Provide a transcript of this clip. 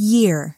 year.